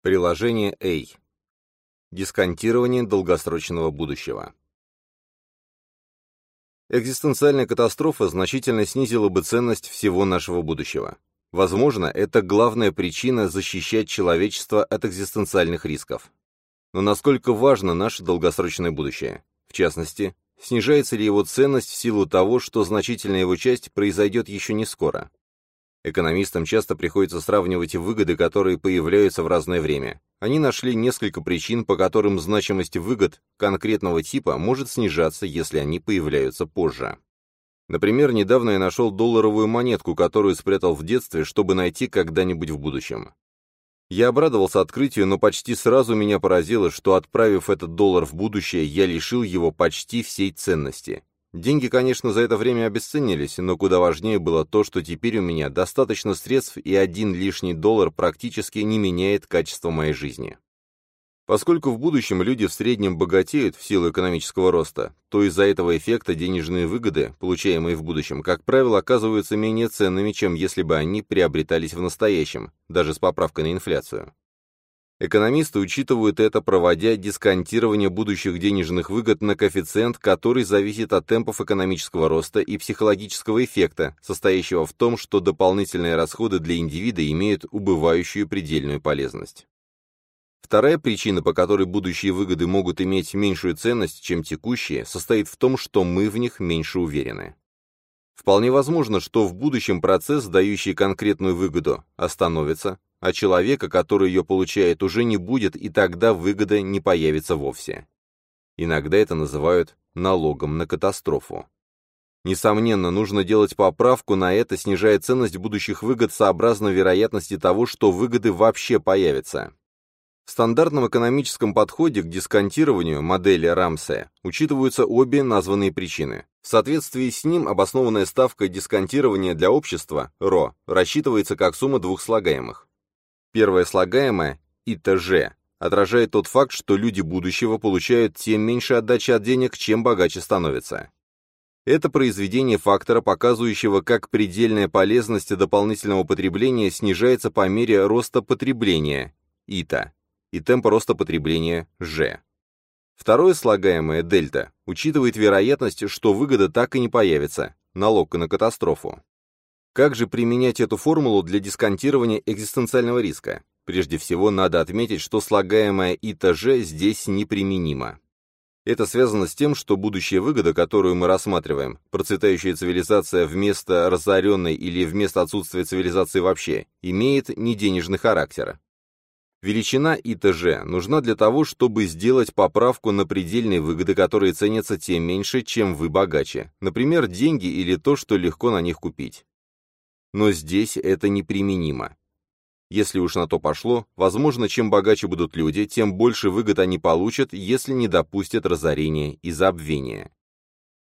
Приложение A. Дисконтирование долгосрочного будущего. Экзистенциальная катастрофа значительно снизила бы ценность всего нашего будущего. Возможно, это главная причина защищать человечество от экзистенциальных рисков. Но насколько важно наше долгосрочное будущее? В частности, снижается ли его ценность в силу того, что значительная его часть произойдет еще не скоро? Экономистам часто приходится сравнивать выгоды, которые появляются в разное время. Они нашли несколько причин, по которым значимость выгод конкретного типа может снижаться, если они появляются позже. Например, недавно я нашел долларовую монетку, которую спрятал в детстве, чтобы найти когда-нибудь в будущем. Я обрадовался открытию, но почти сразу меня поразило, что отправив этот доллар в будущее, я лишил его почти всей ценности. Деньги, конечно, за это время обесценились, но куда важнее было то, что теперь у меня достаточно средств, и один лишний доллар практически не меняет качество моей жизни. Поскольку в будущем люди в среднем богатеют в силу экономического роста, то из-за этого эффекта денежные выгоды, получаемые в будущем, как правило, оказываются менее ценными, чем если бы они приобретались в настоящем, даже с поправкой на инфляцию. Экономисты учитывают это, проводя дисконтирование будущих денежных выгод на коэффициент, который зависит от темпов экономического роста и психологического эффекта, состоящего в том, что дополнительные расходы для индивида имеют убывающую предельную полезность. Вторая причина, по которой будущие выгоды могут иметь меньшую ценность, чем текущие, состоит в том, что мы в них меньше уверены. Вполне возможно, что в будущем процесс, дающий конкретную выгоду, остановится, а человека, который ее получает, уже не будет, и тогда выгода не появится вовсе. Иногда это называют налогом на катастрофу. Несомненно, нужно делать поправку на это, снижая ценность будущих выгод сообразно вероятности того, что выгоды вообще появятся. В стандартном экономическом подходе к дисконтированию модели Рамсе учитываются обе названные причины. В соответствии с ним обоснованная ставка дисконтирования для общества, РО, рассчитывается как сумма двух слагаемых. Первое слагаемое, ИТЖ, отражает тот факт, что люди будущего получают тем меньше отдачи от денег, чем богаче становятся. Это произведение фактора, показывающего, как предельная полезность дополнительного потребления снижается по мере роста потребления, ИТА, и темпа роста потребления, Ж. Второе слагаемое, дельта, учитывает вероятность, что выгода так и не появится, налог на катастрофу. Как же применять эту формулу для дисконтирования экзистенциального риска? Прежде всего, надо отметить, что слагаемое ИТЖ здесь неприменимо. Это связано с тем, что будущая выгода, которую мы рассматриваем, процветающая цивилизация вместо разоренной или вместо отсутствия цивилизации вообще, имеет неденежный характер. Величина ИТЖ нужна для того, чтобы сделать поправку на предельные выгоды, которые ценятся тем меньше, чем вы богаче, например, деньги или то, что легко на них купить но здесь это неприменимо. Если уж на то пошло, возможно, чем богаче будут люди, тем больше выгод они получат, если не допустят разорения и забвения.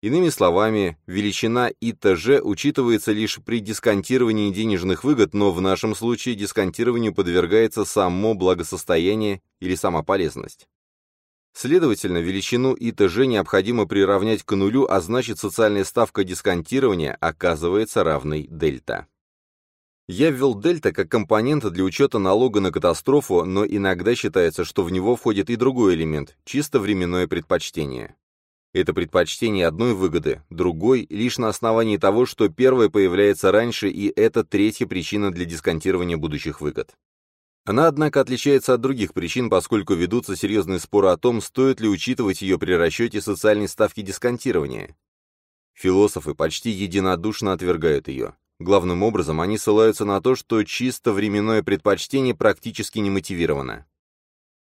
Иными словами, величина ИТЖ учитывается лишь при дисконтировании денежных выгод, но в нашем случае дисконтированию подвергается само благосостояние или сама полезность. Следовательно, величину ИТЖ необходимо приравнять к нулю, а значит социальная ставка дисконтирования оказывается равной дельта. Я ввел дельта как компонент для учета налога на катастрофу, но иногда считается, что в него входит и другой элемент – чисто временное предпочтение. Это предпочтение одной выгоды, другой – лишь на основании того, что первое появляется раньше, и это третья причина для дисконтирования будущих выгод. Она, однако, отличается от других причин, поскольку ведутся серьезные споры о том, стоит ли учитывать ее при расчете социальной ставки дисконтирования. Философы почти единодушно отвергают ее. Главным образом, они ссылаются на то, что чисто временное предпочтение практически не мотивировано.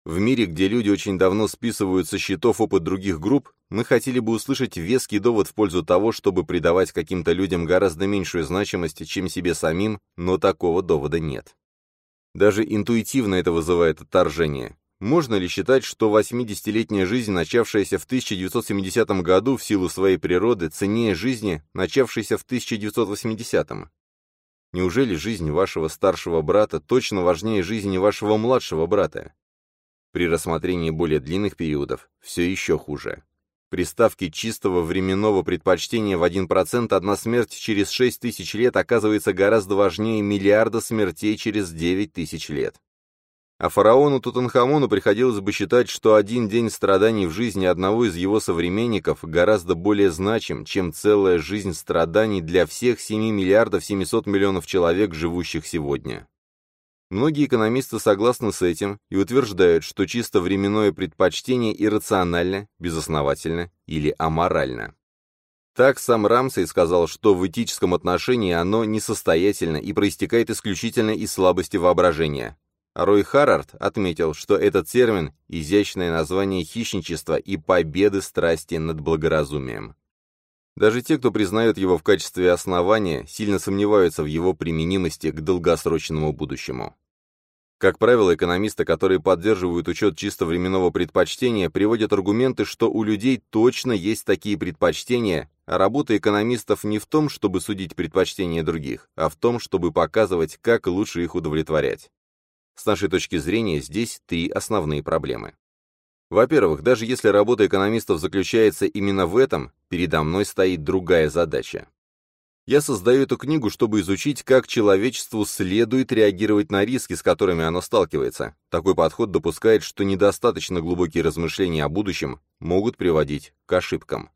В мире, где люди очень давно списывают со счетов опыт других групп, мы хотели бы услышать веский довод в пользу того, чтобы придавать каким-то людям гораздо меньшую значимость, чем себе самим, но такого довода нет. Даже интуитивно это вызывает отторжение. Можно ли считать, что 80-летняя жизнь, начавшаяся в 1970 году в силу своей природы, ценнее жизни, начавшейся в 1980? -м? Неужели жизнь вашего старшего брата точно важнее жизни вашего младшего брата? При рассмотрении более длинных периодов все еще хуже. При ставке чистого временного предпочтения в 1% одна смерть через 6 тысяч лет оказывается гораздо важнее миллиарда смертей через 9 тысяч лет. А фараону Тутанхамону приходилось бы считать, что один день страданий в жизни одного из его современников гораздо более значим, чем целая жизнь страданий для всех 7 миллиардов 700 миллионов человек, живущих сегодня. Многие экономисты согласны с этим и утверждают, что чисто временное предпочтение иррационально, безосновательно или аморально. Так сам Рамсей сказал, что в этическом отношении оно несостоятельно и проистекает исключительно из слабости воображения, Рой Харрард отметил, что этот термин – изящное название хищничества и победы страсти над благоразумием. Даже те, кто признает его в качестве основания, сильно сомневаются в его применимости к долгосрочному будущему. Как правило, экономисты, которые поддерживают учет чисто временного предпочтения, приводят аргументы, что у людей точно есть такие предпочтения, а работа экономистов не в том, чтобы судить предпочтения других, а в том, чтобы показывать, как лучше их удовлетворять. С нашей точки зрения, здесь три основные проблемы. Во-первых, даже если работа экономистов заключается именно в этом, передо мной стоит другая задача. Я создаю эту книгу, чтобы изучить, как человечеству следует реагировать на риски, с которыми оно сталкивается. Такой подход допускает, что недостаточно глубокие размышления о будущем могут приводить к ошибкам.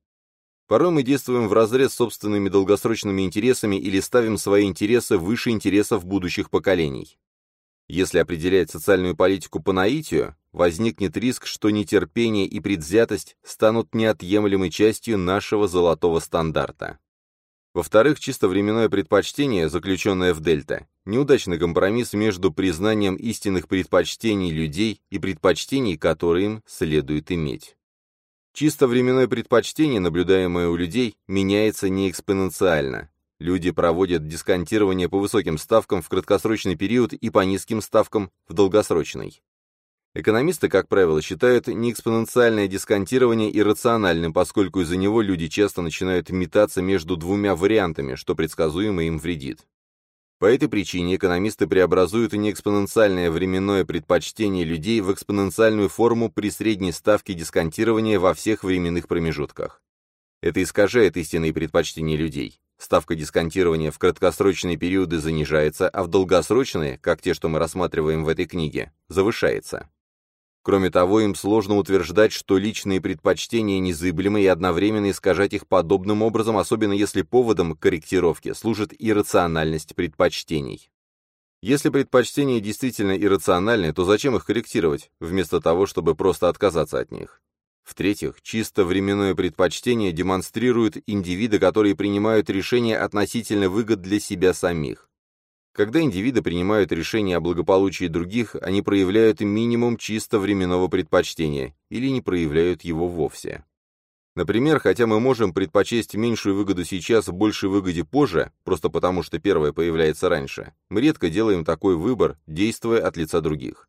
Порой мы действуем вразрез с собственными долгосрочными интересами или ставим свои интересы выше интересов будущих поколений. Если определять социальную политику по наитию, возникнет риск, что нетерпение и предвзятость станут неотъемлемой частью нашего золотого стандарта. Во-вторых, чисто временное предпочтение, заключенное в дельта, неудачный компромисс между признанием истинных предпочтений людей и предпочтений, которые им следует иметь. Чисто временное предпочтение, наблюдаемое у людей, меняется не экспоненциально, Люди проводят дисконтирование по высоким ставкам в краткосрочный период и по низким ставкам в долгосрочный. Экономисты, как правило, считают неэкспоненциальное дисконтирование иррациональным, поскольку из-за него люди часто начинают метаться между двумя вариантами, что предсказуемо им вредит. По этой причине экономисты преобразуют неэкспоненциальное временное предпочтение людей в экспоненциальную форму при средней ставке дисконтирования во всех временных промежутках. Это искажает истинные предпочтения людей. Ставка дисконтирования в краткосрочные периоды занижается, а в долгосрочные, как те, что мы рассматриваем в этой книге, завышается. Кроме того, им сложно утверждать, что личные предпочтения незыблемы и одновременно искажать их подобным образом, особенно если поводом к корректировке служит иррациональность предпочтений. Если предпочтения действительно иррациональны, то зачем их корректировать, вместо того, чтобы просто отказаться от них? В-третьих, чисто временное предпочтение демонстрирует индивиды, которые принимают решения относительно выгод для себя самих. Когда индивиды принимают решения о благополучии других, они проявляют минимум чисто временного предпочтения или не проявляют его вовсе. Например, хотя мы можем предпочесть меньшую выгоду сейчас большей выгоде позже, просто потому что первая появляется раньше, мы редко делаем такой выбор, действуя от лица других.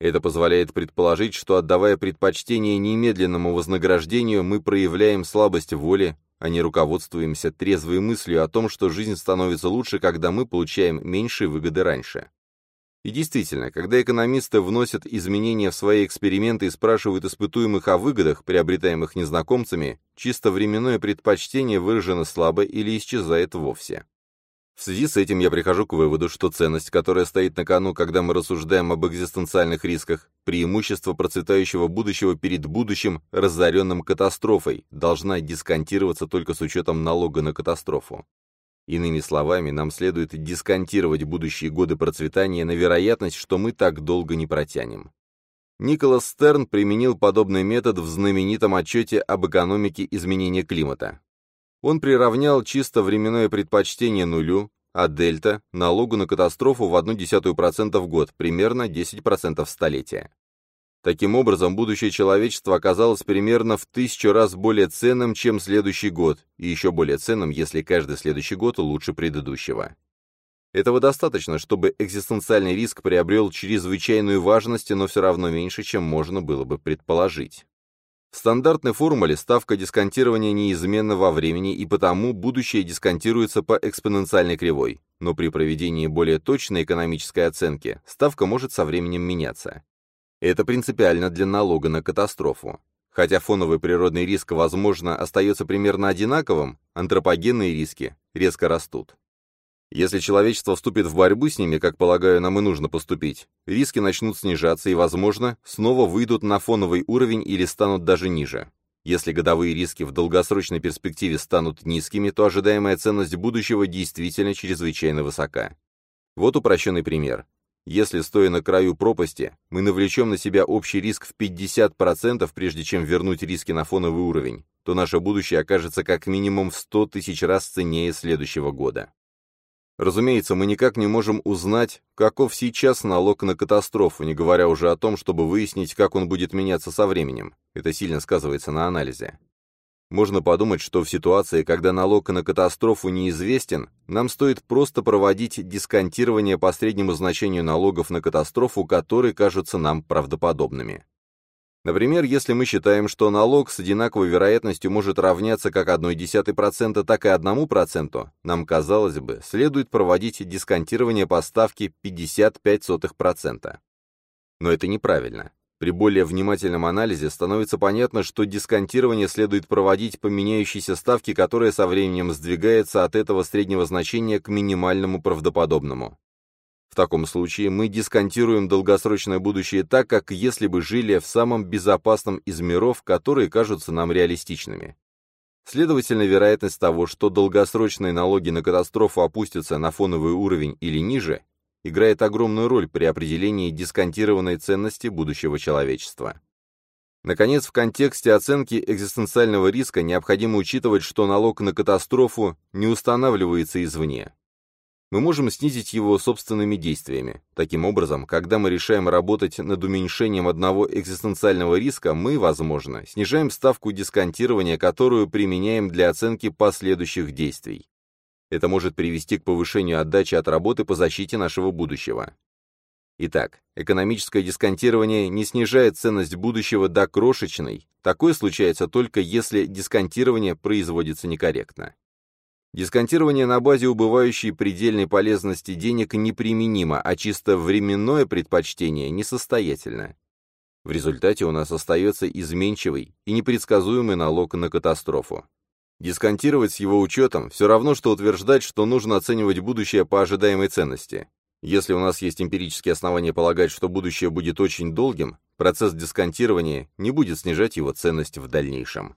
Это позволяет предположить, что отдавая предпочтение немедленному вознаграждению, мы проявляем слабость воли, а не руководствуемся трезвой мыслью о том, что жизнь становится лучше, когда мы получаем меньшие выгоды раньше. И действительно, когда экономисты вносят изменения в свои эксперименты и спрашивают испытуемых о выгодах, приобретаемых незнакомцами, чисто временное предпочтение выражено слабо или исчезает вовсе. В связи с этим я прихожу к выводу, что ценность, которая стоит на кону, когда мы рассуждаем об экзистенциальных рисках, преимущество процветающего будущего перед будущим, разоренным катастрофой, должна дисконтироваться только с учетом налога на катастрофу. Иными словами, нам следует дисконтировать будущие годы процветания на вероятность, что мы так долго не протянем. Николас Стерн применил подобный метод в знаменитом отчете об экономике изменения климата. Он приравнял чисто временное предпочтение нулю, а дельта – налогу на катастрофу в 0,1% в год, примерно 10% в столетие. Таким образом, будущее человечества оказалось примерно в тысячу раз более ценным, чем следующий год, и еще более ценным, если каждый следующий год лучше предыдущего. Этого достаточно, чтобы экзистенциальный риск приобрел чрезвычайную важность, но все равно меньше, чем можно было бы предположить. В стандартной формуле ставка дисконтирования неизменна во времени, и потому будущее дисконтируется по экспоненциальной кривой, но при проведении более точной экономической оценки ставка может со временем меняться. Это принципиально для налога на катастрофу. Хотя фоновый природный риск, возможно, остается примерно одинаковым, антропогенные риски резко растут. Если человечество вступит в борьбу с ними, как, полагаю, нам и нужно поступить, риски начнут снижаться и, возможно, снова выйдут на фоновый уровень или станут даже ниже. Если годовые риски в долгосрочной перспективе станут низкими, то ожидаемая ценность будущего действительно чрезвычайно высока. Вот упрощенный пример. Если, стоя на краю пропасти, мы навлечем на себя общий риск в 50%, прежде чем вернуть риски на фоновый уровень, то наше будущее окажется как минимум в 100 тысяч раз ценнее следующего года. Разумеется, мы никак не можем узнать, каков сейчас налог на катастрофу, не говоря уже о том, чтобы выяснить, как он будет меняться со временем. Это сильно сказывается на анализе. Можно подумать, что в ситуации, когда налог на катастрофу неизвестен, нам стоит просто проводить дисконтирование по среднему значению налогов на катастрофу, которые кажутся нам правдоподобными. Например, если мы считаем, что налог с одинаковой вероятностью может равняться как 0,1%, так и 1%, нам, казалось бы, следует проводить дисконтирование по ставке 55%. Но это неправильно. При более внимательном анализе становится понятно, что дисконтирование следует проводить по меняющейся ставке, которая со временем сдвигается от этого среднего значения к минимальному правдоподобному. В таком случае мы дисконтируем долгосрочное будущее так, как если бы жили в самом безопасном из миров, которые кажутся нам реалистичными. Следовательно, вероятность того, что долгосрочные налоги на катастрофу опустятся на фоновый уровень или ниже, играет огромную роль при определении дисконтированной ценности будущего человечества. Наконец, в контексте оценки экзистенциального риска необходимо учитывать, что налог на катастрофу не устанавливается извне мы можем снизить его собственными действиями. Таким образом, когда мы решаем работать над уменьшением одного экзистенциального риска, мы, возможно, снижаем ставку дисконтирования, которую применяем для оценки последующих действий. Это может привести к повышению отдачи от работы по защите нашего будущего. Итак, экономическое дисконтирование не снижает ценность будущего до крошечной. Такое случается только если дисконтирование производится некорректно. Дисконтирование на базе убывающей предельной полезности денег неприменимо, а чисто временное предпочтение несостоятельно. В результате у нас остается изменчивый и непредсказуемый налог на катастрофу. Дисконтировать с его учетом все равно, что утверждать, что нужно оценивать будущее по ожидаемой ценности. Если у нас есть эмпирические основания полагать, что будущее будет очень долгим, процесс дисконтирования не будет снижать его ценность в дальнейшем.